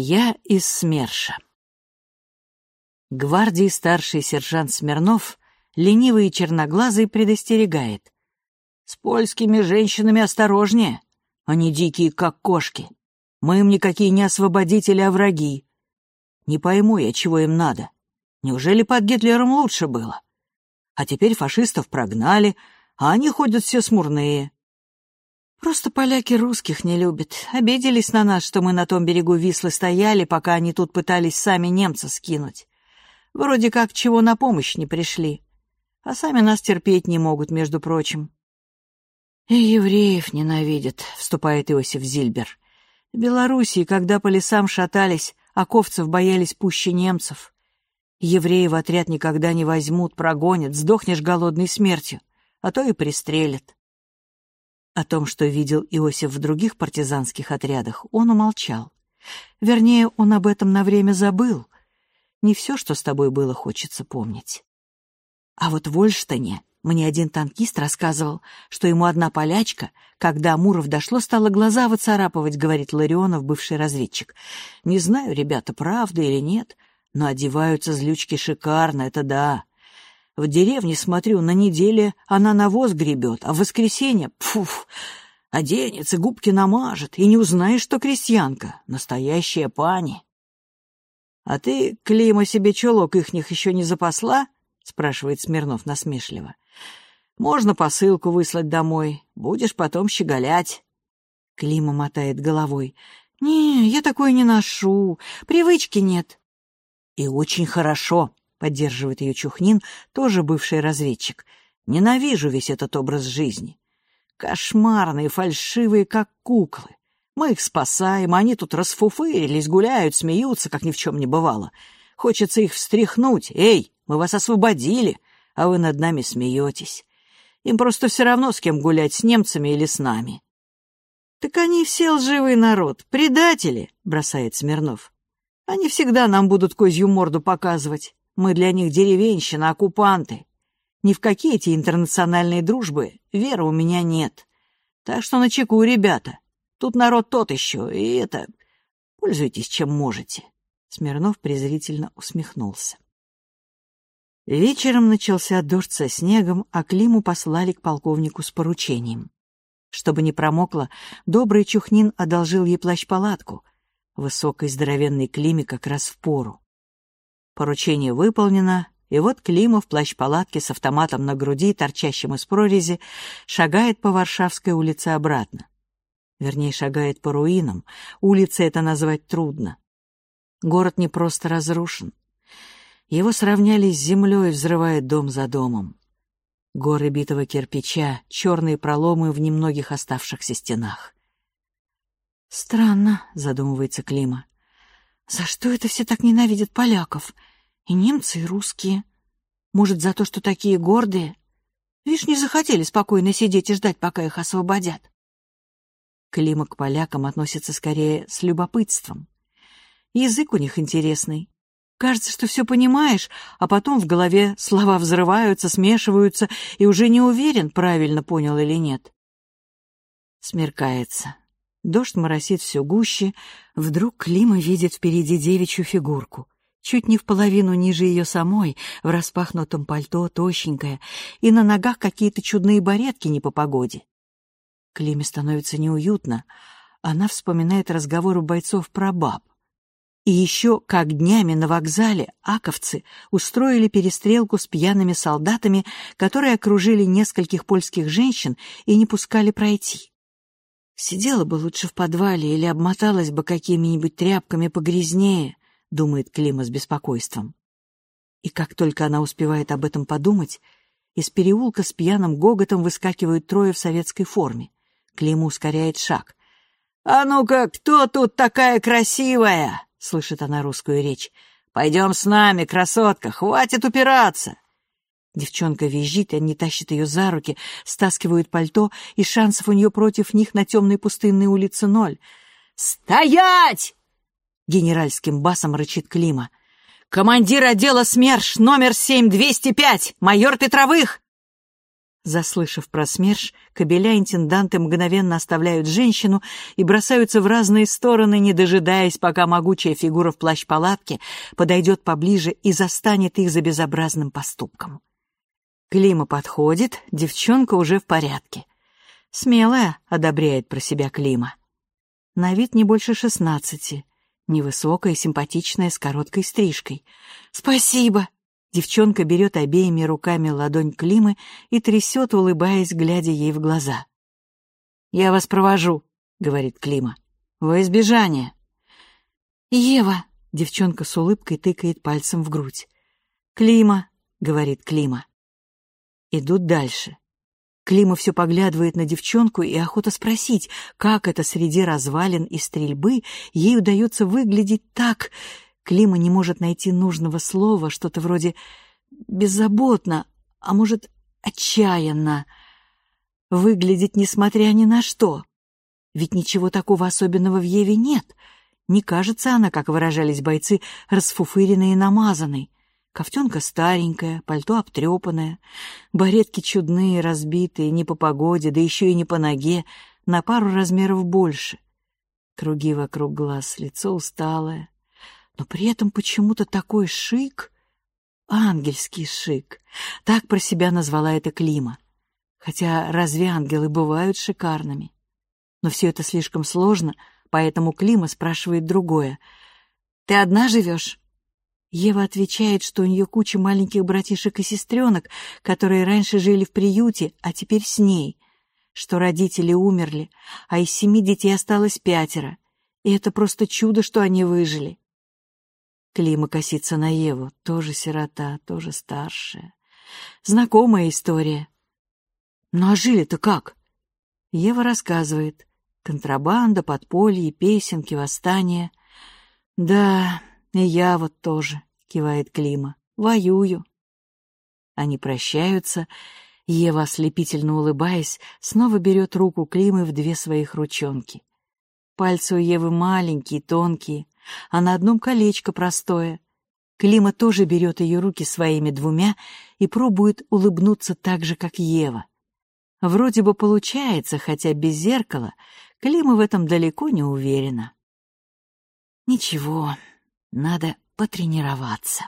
Я из СМЕРШа. Гвардии старший сержант Смирнов, ленивый и черноглазый, предостерегает. С польскими женщинами осторожнее. Они дикие, как кошки. Мы им никакие не освободители, а враги. Не пойму я, чего им надо. Неужели под Гитлером лучше было? А теперь фашистов прогнали, а они ходят все смурные. Просто поляки русских не любят. Обиделись на нас, что мы на том берегу Вислы стояли, пока они тут пытались сами немца скинуть. Вроде как чего на помощь не пришли. А сами нас терпеть не могут, между прочим. «И евреев ненавидят», — вступает Иосиф Зильбер. «В Белоруссии, когда по лесам шатались, оковцев боялись пуще немцев. Евреи в отряд никогда не возьмут, прогонят, сдохнешь голодной смертью, а то и пристрелят. О том, что видел Иосиф в других партизанских отрядах, он умолчал. Вернее, он об этом на время забыл. Не все, что с тобой было, хочется помнить. А вот в Ольштине мне один танкист рассказывал, что ему одна полячка, когда Муров дошло, стала глаза выцарапывать, говорит Ларионов, бывший разведчик. Не знаю, ребята, правда или нет, но одеваются злючки шикарно, это да. В деревне, смотрю, на неделе она навоз гребет, а в воскресенье, пфуф, оденется, губки намажет, и не узнаешь, что крестьянка, настоящая пани. — А ты, Клима, себе чулок ихних еще не запасла? — спрашивает Смирнов насмешливо. — Можно посылку выслать домой, будешь потом щеголять. Клима мотает головой. — Не, я такое не ношу, привычки нет. — И очень хорошо, — поддерживает ее Чухнин, тоже бывший разведчик. «Ненавижу весь этот образ жизни. Кошмарные, фальшивые, как куклы. Мы их спасаем, они тут расфуфырились, гуляют, смеются, как ни в чем не бывало. Хочется их встряхнуть. Эй, мы вас освободили, а вы над нами смеетесь. Им просто все равно, с кем гулять, с немцами или с нами». «Так они все лживый народ, предатели», — бросает Смирнов. «Они всегда нам будут козью морду показывать. Мы для них деревенщина, оккупанты. Ни в какие эти интернациональные дружбы веры у меня нет. Так что начеку, ребята. Тут народ тот еще, и это... Пользуйтесь, чем можете». Смирнов презрительно усмехнулся. Вечером начался дождь со снегом, а Климу послали к полковнику с поручением. Чтобы не промокло, добрый Чухнин одолжил ей плащ-палатку. Высокой здоровенной Климе как раз в пору. Поручение выполнено, и вот Климов в плащ-палатке с автоматом на груди, торчащим из прорези, шагает по Варшавской улице обратно. Вернее, шагает по руинам. Улицы это назвать трудно. Город не просто разрушен. Его сравняли с землей, взрывая дом за домом. Горы битого кирпича, черные проломы в немногих оставшихся стенах. «Странно», — задумывается Клима. «За что это все так ненавидят поляков?» И немцы, и русские. Может, за то, что такие гордые? Видишь, не захотели спокойно сидеть и ждать, пока их освободят. Клима к полякам относится скорее с любопытством. Язык у них интересный. Кажется, что все понимаешь, а потом в голове слова взрываются, смешиваются, и уже не уверен, правильно понял или нет. Смеркается. Дождь моросит все гуще. Вдруг Клима видит впереди девичью фигурку чуть не в половину ниже ее самой, в распахнутом пальто, тощенькая, и на ногах какие-то чудные баретки не по погоде. Климе становится неуютно. Она вспоминает разговор у бойцов про баб. И еще, как днями на вокзале аковцы устроили перестрелку с пьяными солдатами, которые окружили нескольких польских женщин и не пускали пройти. Сидела бы лучше в подвале или обмоталась бы какими-нибудь тряпками погрязнее, — думает Клима с беспокойством. И как только она успевает об этом подумать, из переулка с пьяным гоготом выскакивают трое в советской форме. Клима ускоряет шаг. «А ну-ка, кто тут такая красивая?» — слышит она русскую речь. «Пойдем с нами, красотка, хватит упираться!» Девчонка визжит, они тащат ее за руки, стаскивают пальто, и шансов у нее против них на темной пустынной улице ноль. «Стоять!» Генеральским басом рычит Клима. «Командир отдела СМЕРШ, номер 7205, майор Петровых!» Заслышав про СМЕРШ, кобеля-интенданты мгновенно оставляют женщину и бросаются в разные стороны, не дожидаясь, пока могучая фигура в плащ-палатке подойдет поближе и застанет их за безобразным поступком. Клима подходит, девчонка уже в порядке. «Смелая», — одобряет про себя Клима. На вид не больше шестнадцати, невысокая, симпатичная, с короткой стрижкой. «Спасибо!» Девчонка берет обеими руками ладонь Климы и трясет, улыбаясь, глядя ей в глаза. «Я вас провожу», — говорит Клима. «Во избежание». «Ева!» — девчонка с улыбкой тыкает пальцем в грудь. «Клима!» — говорит Клима. Идут дальше. Клима все поглядывает на девчонку и охота спросить, как это среди развалин и стрельбы ей удается выглядеть так... Клима не может найти нужного слова, что-то вроде «беззаботно», а может, «отчаянно». Выглядеть несмотря ни на что. Ведь ничего такого особенного в Еве нет. Не кажется она, как выражались бойцы, расфуфыренной и намазанной. Ковтенка старенькая, пальто обтрепанное, баретки чудные, разбитые, не по погоде, да еще и не по ноге, на пару размеров больше. Круги вокруг глаз, лицо усталое но при этом почему-то такой шик, ангельский шик. Так про себя назвала это Клима. Хотя разве ангелы бывают шикарными? Но все это слишком сложно, поэтому Клима спрашивает другое. «Ты одна живешь?» Ева отвечает, что у нее куча маленьких братишек и сестренок, которые раньше жили в приюте, а теперь с ней, что родители умерли, а из семи детей осталось пятеро, и это просто чудо, что они выжили. Клима косится на Еву, тоже сирота, тоже старшая. Знакомая история. Ну а жили-то как? Ева рассказывает. Контрабанда, подполье, песенки, восстания. Да, и я вот тоже, кивает Клима. Воюю. Они прощаются. Ева, ослепительно улыбаясь, снова берет руку Климы в две своих ручонки. Пальцы у Евы маленькие, тонкие, а на одном колечко простое. Клима тоже берет ее руки своими двумя и пробует улыбнуться так же, как Ева. Вроде бы получается, хотя без зеркала Клима в этом далеко не уверена. Ничего, надо потренироваться.